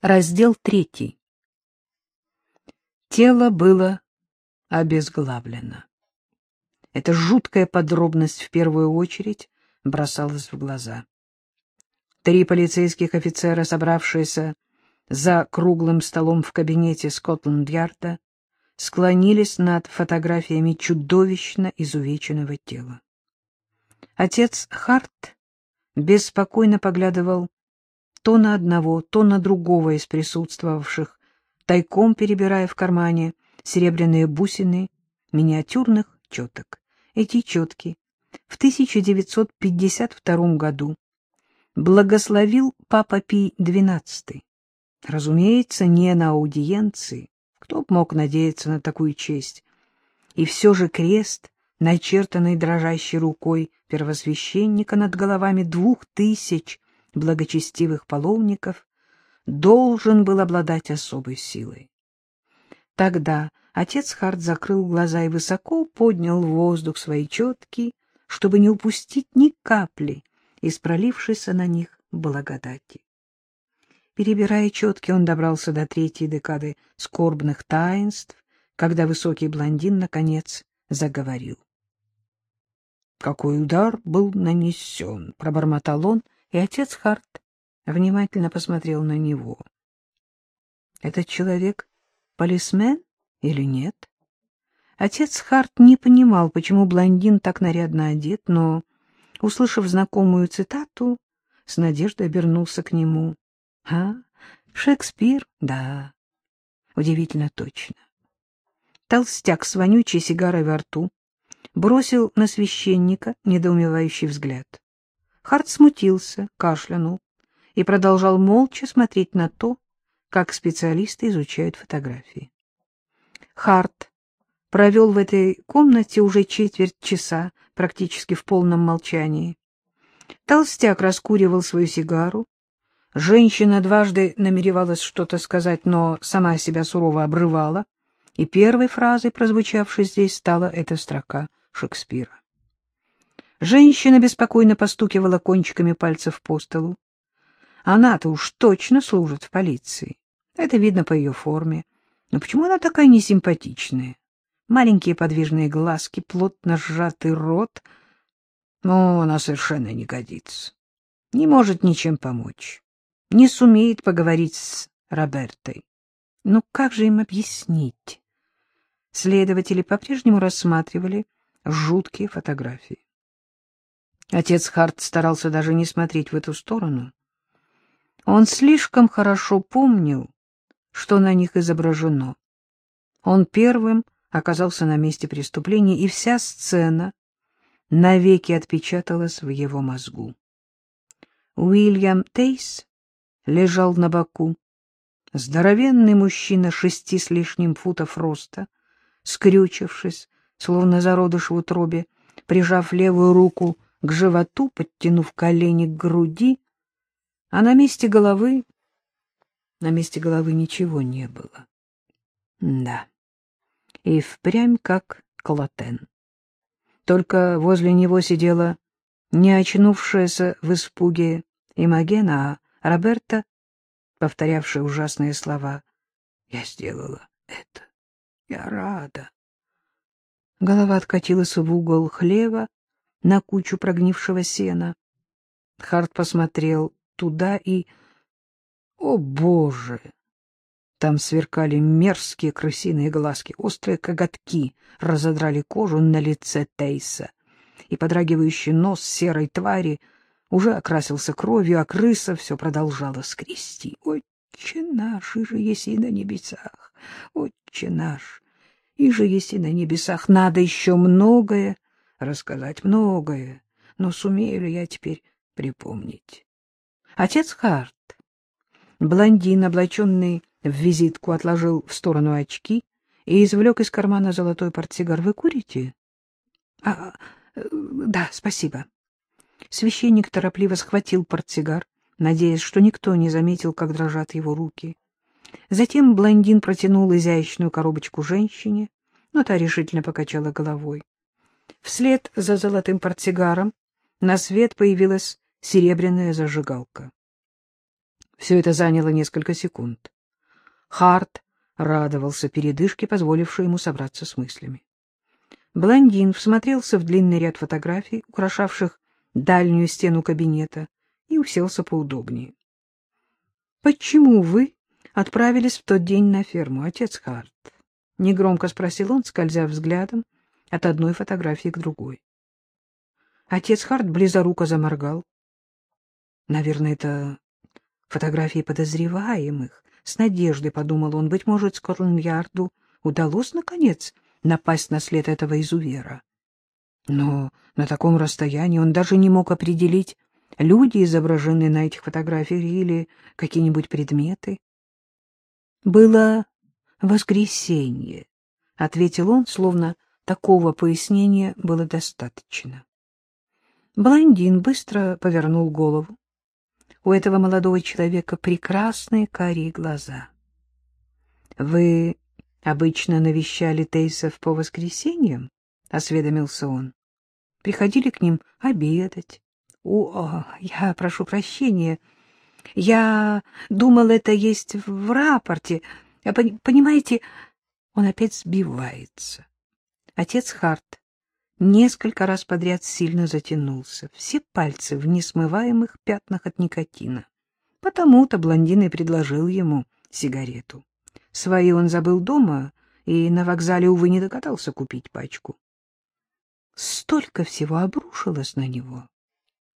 Раздел третий. Тело было обезглавлено. Эта жуткая подробность в первую очередь бросалась в глаза. Три полицейских офицера, собравшиеся за круглым столом в кабинете Скотланд-Ярда, склонились над фотографиями чудовищно изувеченного тела. Отец Харт беспокойно поглядывал то на одного, то на другого из присутствовавших, тайком перебирая в кармане серебряные бусины миниатюрных четок. Эти четки в 1952 году благословил Папа Пий XII. Разумеется, не на аудиенции. Кто б мог надеяться на такую честь? И все же крест, начертанный дрожащей рукой первосвященника над головами двух тысяч благочестивых паломников должен был обладать особой силой. Тогда отец Харт закрыл глаза и высоко поднял в воздух свои четки, чтобы не упустить ни капли из пролившейся на них благодати. Перебирая четки, он добрался до третьей декады скорбных таинств, когда высокий блондин, наконец, заговорил. «Какой удар был нанесен!» — пробормотал он — и отец Харт внимательно посмотрел на него. Этот человек полисмен или нет? Отец Харт не понимал, почему блондин так нарядно одет, но, услышав знакомую цитату, с надеждой обернулся к нему. — А, Шекспир? Да. Удивительно точно. Толстяк с вонючей сигарой во рту бросил на священника недоумевающий взгляд. Харт смутился, кашлянул и продолжал молча смотреть на то, как специалисты изучают фотографии. Харт провел в этой комнате уже четверть часа, практически в полном молчании. Толстяк раскуривал свою сигару. Женщина дважды намеревалась что-то сказать, но сама себя сурово обрывала, и первой фразой, прозвучавшей здесь, стала эта строка Шекспира. Женщина беспокойно постукивала кончиками пальцев по столу. Она-то уж точно служит в полиции. Это видно по ее форме. Но почему она такая несимпатичная? Маленькие подвижные глазки, плотно сжатый рот. Но она совершенно не годится. Не может ничем помочь. Не сумеет поговорить с Робертой. Ну как же им объяснить? Следователи по-прежнему рассматривали жуткие фотографии. Отец Харт старался даже не смотреть в эту сторону. Он слишком хорошо помнил, что на них изображено. Он первым оказался на месте преступления, и вся сцена навеки отпечаталась в его мозгу. Уильям Тейс лежал на боку. Здоровенный мужчина шести с лишним футов роста, скрючившись, словно зародыш в утробе, прижав левую руку к животу, подтянув колени к груди, а на месте головы... На месте головы ничего не было. Да, и впрямь как Клотен. Только возле него сидела не очнувшаяся в испуге Имагена, а Роберта, повторявшая ужасные слова. «Я сделала это. Я рада». Голова откатилась в угол хлева, на кучу прогнившего сена. Харт посмотрел туда и... О, Боже! Там сверкали мерзкие крысиные глазки, острые коготки разодрали кожу на лице Тейса, и подрагивающий нос серой твари уже окрасился кровью, а крыса все продолжала скрести. «Отче наш, и же еси на небесах! Отче наш, и же еси на небесах! Надо еще многое рассказать многое, но сумею ли я теперь припомнить? Отец Харт, блондин, облаченный в визитку, отложил в сторону очки и извлек из кармана золотой портсигар. — Вы курите? А, — Да, спасибо. Священник торопливо схватил портсигар, надеясь, что никто не заметил, как дрожат его руки. Затем блондин протянул изящную коробочку женщине, но та решительно покачала головой. Вслед за золотым портсигаром на свет появилась серебряная зажигалка. Все это заняло несколько секунд. Харт радовался передышке, позволившей ему собраться с мыслями. Блондин всмотрелся в длинный ряд фотографий, украшавших дальнюю стену кабинета, и уселся поудобнее. — Почему вы отправились в тот день на ферму, отец Харт? — негромко спросил он, скользя взглядом от одной фотографии к другой. Отец Харт близоруко заморгал. Наверное, это фотографии подозреваемых. С надеждой подумал он, быть может, Скотланд-Ярду удалось, наконец, напасть на след этого изувера. Но на таком расстоянии он даже не мог определить, люди изображены на этих фотографиях или какие-нибудь предметы. Было воскресенье, — ответил он, словно такого пояснения было достаточно. Блондин быстро повернул голову. У этого молодого человека прекрасные карие глаза. — Вы обычно навещали Тейсов по воскресеньям? — осведомился он. — Приходили к ним обедать. — О, я прошу прощения. Я думал, это есть в рапорте. Понимаете, он опять сбивается. Отец Харт несколько раз подряд сильно затянулся, все пальцы в несмываемых пятнах от никотина. Потому-то блондин и предложил ему сигарету. Свои он забыл дома и на вокзале, увы, не догадался купить пачку. Столько всего обрушилось на него.